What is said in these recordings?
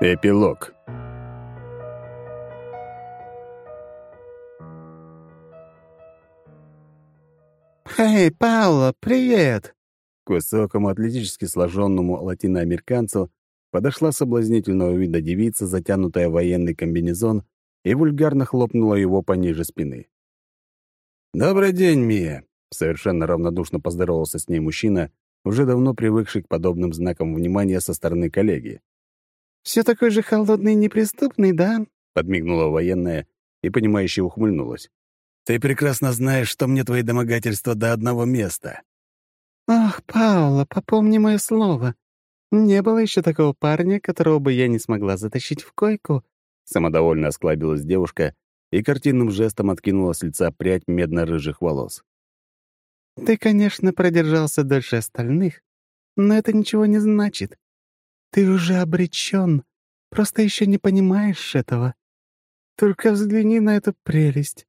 Эпилог. «Эй, Пауло, привет!» К высокому, атлетически сложенному латиноамериканцу подошла соблазнительного вида девица, затянутая в военный комбинезон, и вульгарно хлопнула его пониже спины. «Добрый день, Мия!» — совершенно равнодушно поздоровался с ней мужчина, уже давно привыкший к подобным знакам внимания со стороны коллеги. «Все такой же холодный и неприступный, да?» — подмигнула военная и, понимающе ухмыльнулась. «Ты прекрасно знаешь, что мне твои домогательства до одного места». «Ах, Паула, попомни мое слово. Не было еще такого парня, которого бы я не смогла затащить в койку». Самодовольно осклабилась девушка и картинным жестом откинула с лица прядь медно-рыжих волос. «Ты, конечно, продержался дольше остальных, но это ничего не значит. Ты уже обречен, просто еще не понимаешь этого. Только взгляни на эту прелесть».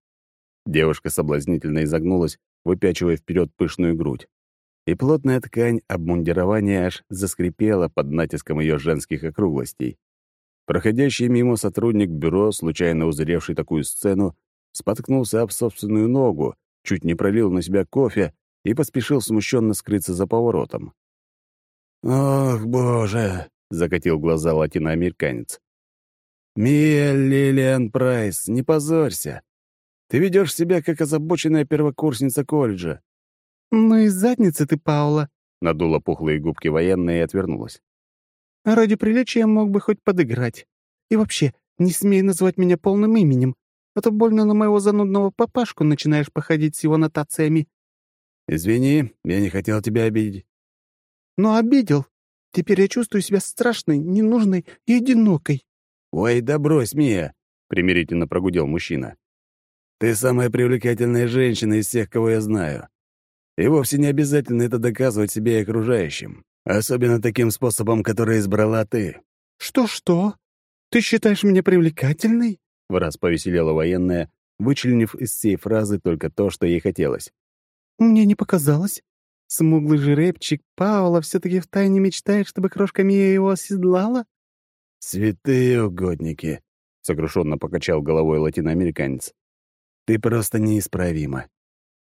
Девушка соблазнительно изогнулась, выпячивая вперед пышную грудь. И плотная ткань обмундирования аж заскрипела под натиском ее женских округлостей. Проходящий мимо сотрудник бюро, случайно узревший такую сцену, споткнулся об собственную ногу, чуть не пролил на себя кофе и поспешил смущенно скрыться за поворотом. «Ох, боже!» — закатил глаза латиноамериканец. «Мия Лилиан Прайс, не позорься. Ты ведешь себя, как озабоченная первокурсница колледжа». «Ну и задница ты, Паула», — надула пухлые губки военная и отвернулась. Ради приличия мог бы хоть подыграть. И вообще, не смей называть меня полным именем, а то больно на моего занудного папашку начинаешь походить с его нотациями». «Извини, я не хотел тебя обидеть». «Но обидел. Теперь я чувствую себя страшной, ненужной и одинокой». «Ой, да брось, Мия», — примирительно прогудел мужчина. «Ты самая привлекательная женщина из всех, кого я знаю. И вовсе не обязательно это доказывать себе и окружающим. Особенно таким способом, который избрала ты». «Что-что? Ты считаешь меня привлекательной?» В раз повеселела военная, вычленив из всей фразы только то, что ей хотелось. «Мне не показалось. Смуглый жеребчик Паула все-таки втайне мечтает, чтобы крошка Мия его оседлала?» «Святые угодники», — сокрушенно покачал головой латиноамериканец. «Ты просто неисправима.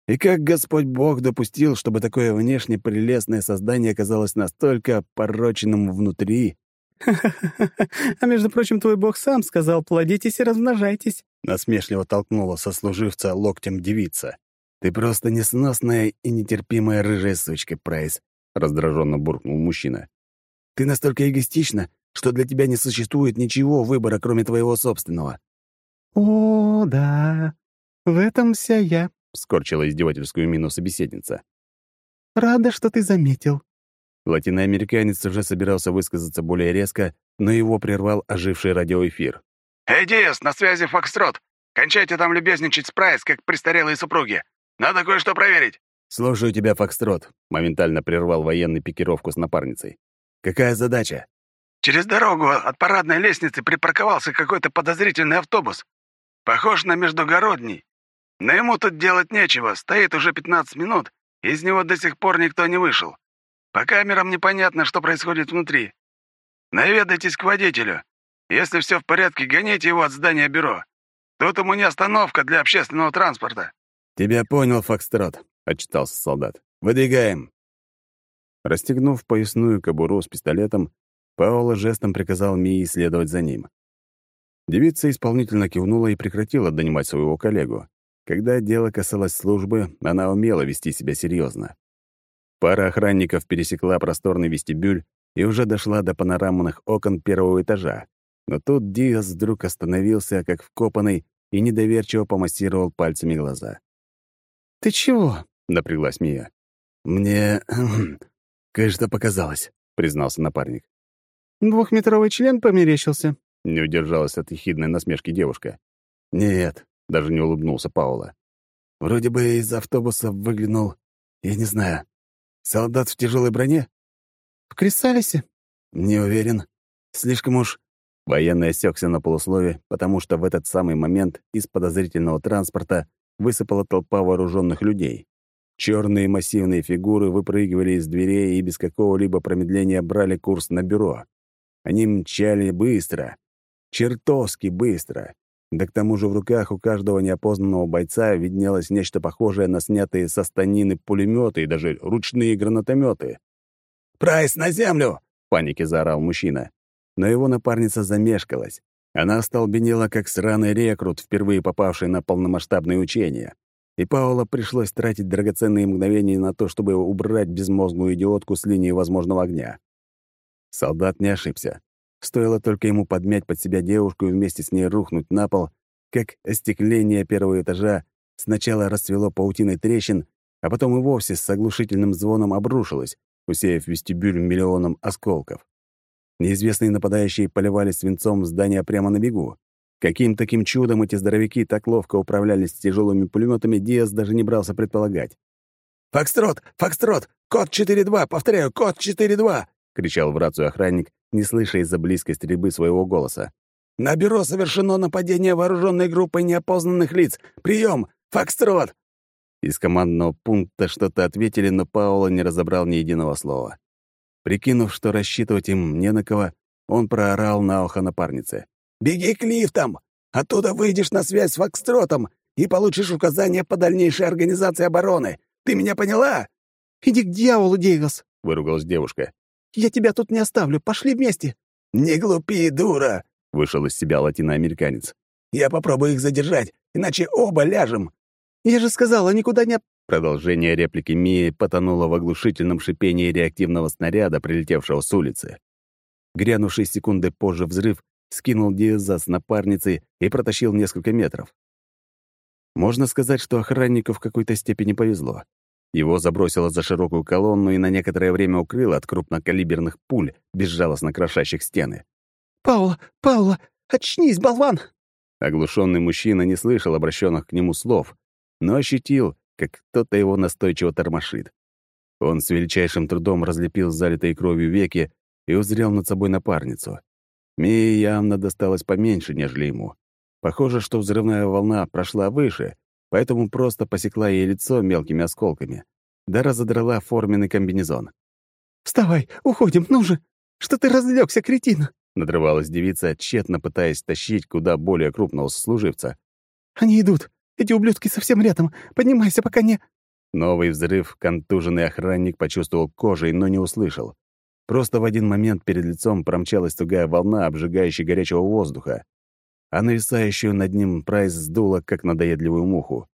И как Господь Бог допустил, чтобы такое внешне прелестное создание оказалось настолько пороченным внутри? А между прочим, твой Бог сам сказал, плодитесь и размножайтесь. Насмешливо толкнула сослуживца локтем девица. Ты просто несносная и нетерпимая рыжая сучка, Прайс, раздраженно буркнул мужчина. Ты настолько эгоистична, что для тебя не существует ничего выбора, кроме твоего собственного. О, да, в этом вся я, — скорчила издевательскую мину собеседница. «Рада, что ты заметил». Латиноамериканец уже собирался высказаться более резко, но его прервал оживший радиоэфир. «Эй, Диас, на связи Фокстрот! Кончайте там любезничать с Прайс, как престарелые супруги! Надо кое-что проверить!» «Слушаю тебя, Фокстрот», — моментально прервал военный пикировку с напарницей. «Какая задача?» «Через дорогу от парадной лестницы припарковался какой-то подозрительный автобус. Похож на междугородний. Но ему тут делать нечего, стоит уже 15 минут, из него до сих пор никто не вышел. По камерам непонятно, что происходит внутри. Наведайтесь к водителю. Если все в порядке, гоните его от здания бюро. Тут ему не остановка для общественного транспорта». «Тебя понял, Фокстрот», — отчитался солдат. «Выдвигаем». Расстегнув поясную кобуру с пистолетом, Паула жестом приказал Мии следовать за ним. Девица исполнительно кивнула и прекратила донимать своего коллегу. Когда дело касалось службы, она умела вести себя серьезно. Пара охранников пересекла просторный вестибюль и уже дошла до панорамных окон первого этажа. Но тут Диас вдруг остановился, как вкопанный, и недоверчиво помассировал пальцами глаза. «Ты чего?» — напряглась Мия. «Мне... кое-что показалось», — признался напарник. «Двухметровый член померещился?» — не удержалась от ехидной насмешки девушка. «Нет, даже не улыбнулся Паула. Вроде бы из автобуса выглянул, я не знаю, солдат в тяжелой броне? В Крисалисе? Не уверен. Слишком уж... Военный осекся на полуслове, потому что в этот самый момент из подозрительного транспорта высыпала толпа вооруженных людей. Черные массивные фигуры выпрыгивали из дверей и без какого-либо промедления брали курс на бюро. Они мчали быстро, чертовски быстро. Да к тому же в руках у каждого неопознанного бойца виднелось нечто похожее на снятые со станины пулеметы и даже ручные гранатометы. «Прайс, на землю!» — в панике заорал мужчина. Но его напарница замешкалась. Она остолбенела, как сраный рекрут, впервые попавший на полномасштабные учения. И Паула пришлось тратить драгоценные мгновения на то, чтобы убрать безмозглую идиотку с линии возможного огня. Солдат не ошибся. Стоило только ему подмять под себя девушку и вместе с ней рухнуть на пол, как остекление первого этажа сначала расцвело паутиной трещин, а потом и вовсе с оглушительным звоном обрушилось, усеяв вестибюль миллионом осколков. Неизвестные нападающие поливали свинцом здания прямо на бегу. Каким таким чудом эти здоровяки так ловко управлялись с тяжелыми пулеметами, Диас даже не брался предполагать. «Фокстрот! Фокстрот! Код 4-2! Повторяю, код 4-2!» — кричал в рацию охранник, не слыша из-за близкой стрельбы своего голоса. «На бюро совершено нападение вооруженной группой неопознанных лиц! Прием! Фокстрот!» Из командного пункта что-то ответили, но Паула не разобрал ни единого слова. Прикинув, что рассчитывать им не на кого, он проорал на ухо напарнице. «Беги к лифтам! Оттуда выйдешь на связь с Фокстротом и получишь указания по дальнейшей организации обороны! Ты меня поняла?» «Иди к дьяволу, Дейгас!» — выругалась девушка. Я тебя тут не оставлю. Пошли вместе». «Не глупи, дура!» — вышел из себя латиноамериканец. «Я попробую их задержать, иначе оба ляжем». «Я же сказала, никуда не...» Продолжение реплики Мии потонуло в оглушительном шипении реактивного снаряда, прилетевшего с улицы. Грянувший секунды позже взрыв скинул Диаза с напарницы и протащил несколько метров. Можно сказать, что охраннику в какой-то степени повезло. Его забросило за широкую колонну и на некоторое время укрыло от крупнокалиберных пуль, безжалостно крошащих стены. «Паула! Паула! Очнись, болван!» Оглушенный мужчина не слышал обращенных к нему слов, но ощутил, как кто-то его настойчиво тормошит. Он с величайшим трудом разлепил залитые кровью веки и узрел над собой напарницу. Мии явно досталось поменьше, нежели ему. Похоже, что взрывная волна прошла выше, поэтому просто посекла ей лицо мелкими осколками, да разодрала форменный комбинезон. «Вставай, уходим, ну же! Что ты разлегся, кретин?» надрывалась девица, тщетно пытаясь тащить куда более крупного сослуживца. «Они идут! Эти ублюдки совсем рядом! Поднимайся, пока не...» Новый взрыв контуженный охранник почувствовал кожей, но не услышал. Просто в один момент перед лицом промчалась тугая волна, обжигающая горячего воздуха а нависающую над ним Прайс сдуло, как надоедливую муху.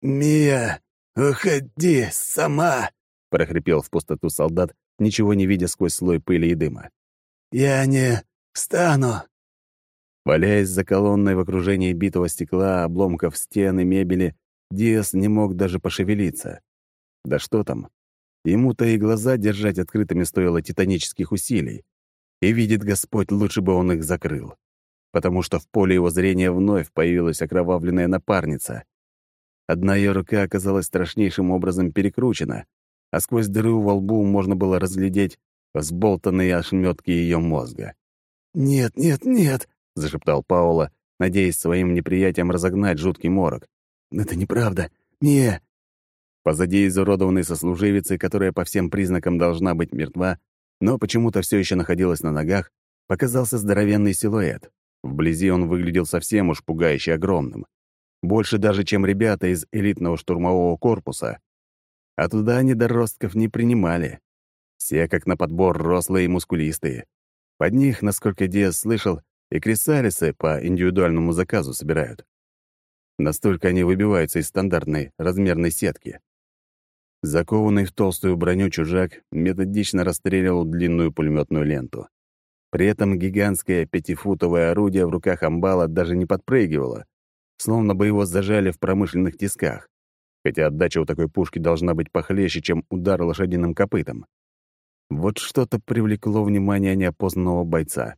«Мия, уходи сама!» — прохрипел в пустоту солдат, ничего не видя сквозь слой пыли и дыма. «Я не встану!» Валяясь за колонной в окружении битого стекла, обломков стен и мебели, Диас не мог даже пошевелиться. Да что там? Ему-то и глаза держать открытыми стоило титанических усилий. И видит Господь, лучше бы он их закрыл потому что в поле его зрения вновь появилась окровавленная напарница. Одна ее рука оказалась страшнейшим образом перекручена, а сквозь дыру во лбу можно было разглядеть взболтанные ошметки ее мозга. «Нет, нет, нет!» — зашептал Паула, надеясь своим неприятием разогнать жуткий морок. «Это неправда! Не!» Позади изуродованной сослуживицы, которая по всем признакам должна быть мертва, но почему-то все еще находилась на ногах, показался здоровенный силуэт. Вблизи он выглядел совсем уж пугающе огромным. Больше даже, чем ребята из элитного штурмового корпуса. А туда недоростков не принимали. Все как на подбор рослые и мускулистые. Под них, насколько Диас слышал, и крисалисы по индивидуальному заказу собирают. Настолько они выбиваются из стандартной размерной сетки. Закованный в толстую броню чужак методично расстреливал длинную пулеметную ленту. При этом гигантское пятифутовое орудие в руках амбала даже не подпрыгивало, словно бы его зажали в промышленных тисках, хотя отдача у такой пушки должна быть похлеще, чем удар лошадиным копытом. Вот что-то привлекло внимание неопознанного бойца,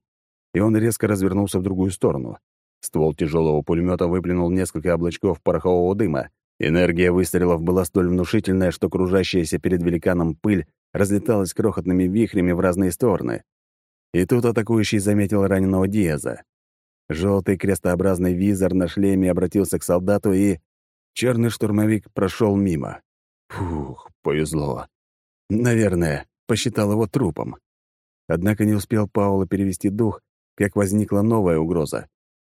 и он резко развернулся в другую сторону. Ствол тяжелого пулемета выплюнул несколько облачков порохового дыма. Энергия выстрелов была столь внушительная, что кружащаяся перед великаном пыль разлеталась крохотными вихрями в разные стороны. И тут атакующий заметил раненого Диаза. Желтый крестообразный визор на шлеме обратился к солдату, и черный штурмовик прошел мимо. Фух, повезло. Наверное, посчитал его трупом. Однако не успел Паула перевести дух, как возникла новая угроза.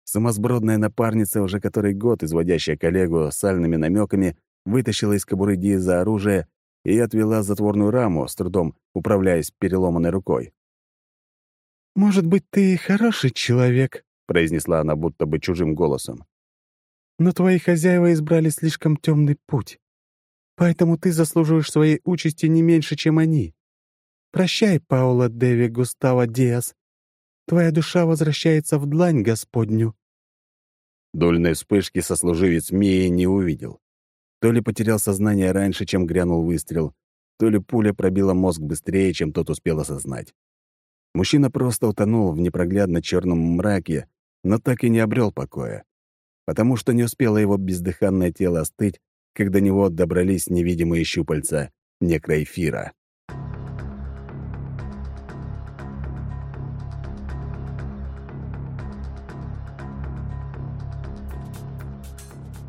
Сумасбродная напарница, уже который год изводящая коллегу сальными намеками, вытащила из кобуры Диза оружие и отвела затворную раму, с трудом управляясь переломанной рукой. «Может быть, ты хороший человек», — произнесла она будто бы чужим голосом. «но твои хозяева избрали слишком темный путь. Поэтому ты заслуживаешь своей участи не меньше, чем они. Прощай, Паула Деви Густаво Диас. Твоя душа возвращается в длань Господню». Дольной вспышки сослуживец Мии не увидел. То ли потерял сознание раньше, чем грянул выстрел, то ли пуля пробила мозг быстрее, чем тот успел осознать. Мужчина просто утонул в непроглядно черном мраке, но так и не обрел покоя, потому что не успело его бездыханное тело остыть, когда до него добрались невидимые щупальца некроэфира.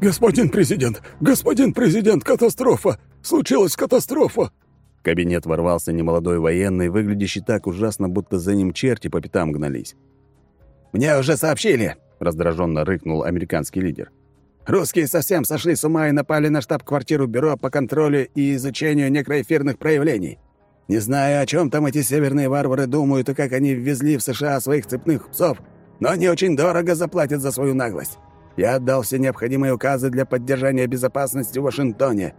«Господин президент! Господин президент! Катастрофа! Случилась катастрофа!» В кабинет ворвался немолодой военный, выглядящий так ужасно, будто за ним черти по пятам гнались. «Мне уже сообщили!» — раздраженно рыкнул американский лидер. «Русские совсем сошли с ума и напали на штаб-квартиру Бюро по контролю и изучению некроэфирных проявлений. Не знаю, о чем там эти северные варвары думают и как они ввезли в США своих цепных псов, но они очень дорого заплатят за свою наглость. Я отдал все необходимые указы для поддержания безопасности в Вашингтоне.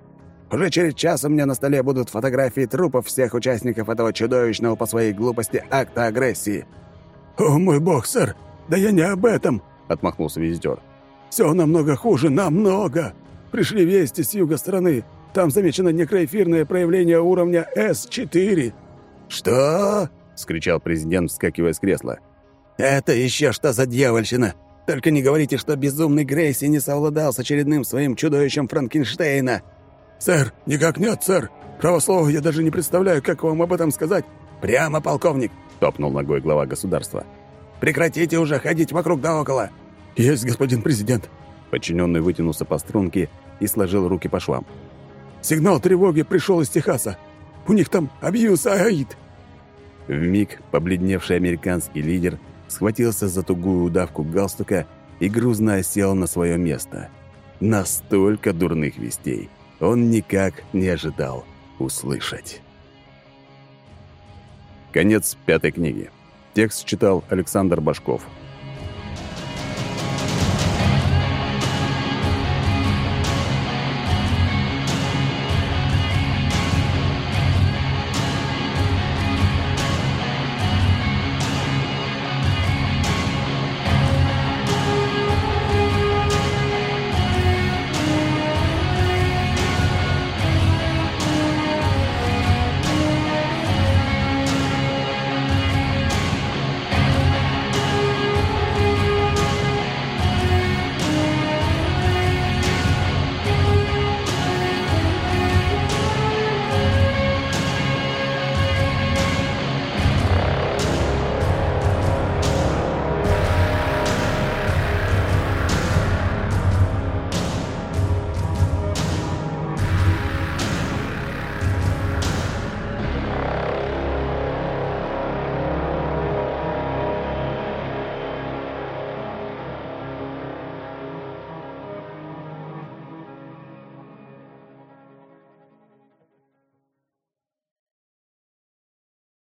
Уже через час у меня на столе будут фотографии трупов всех участников этого чудовищного по своей глупости акта агрессии». «О, мой бог, сэр! Да я не об этом!» — отмахнулся визитер. «Все намного хуже, намного! Пришли вести с юга страны. Там замечено некроэфирное проявление уровня С4». «Что?» — скричал президент, вскакивая с кресла. «Это еще что за дьявольщина? Только не говорите, что безумный Грейси не совладал с очередным своим чудовищем Франкенштейна!» «Сэр, никак нет, сэр! Правослово я даже не представляю, как вам об этом сказать!» «Прямо, полковник!» — топнул ногой глава государства. «Прекратите уже ходить вокруг да около!» «Есть, господин президент!» Подчиненный вытянулся по струнке и сложил руки по швам. «Сигнал тревоги пришел из Техаса! У них там абьюз Аид!» Вмиг побледневший американский лидер схватился за тугую удавку галстука и грузно осел на свое место. Настолько дурных вестей он никак не ожидал услышать. Конец пятой книги. Текст читал Александр Башков.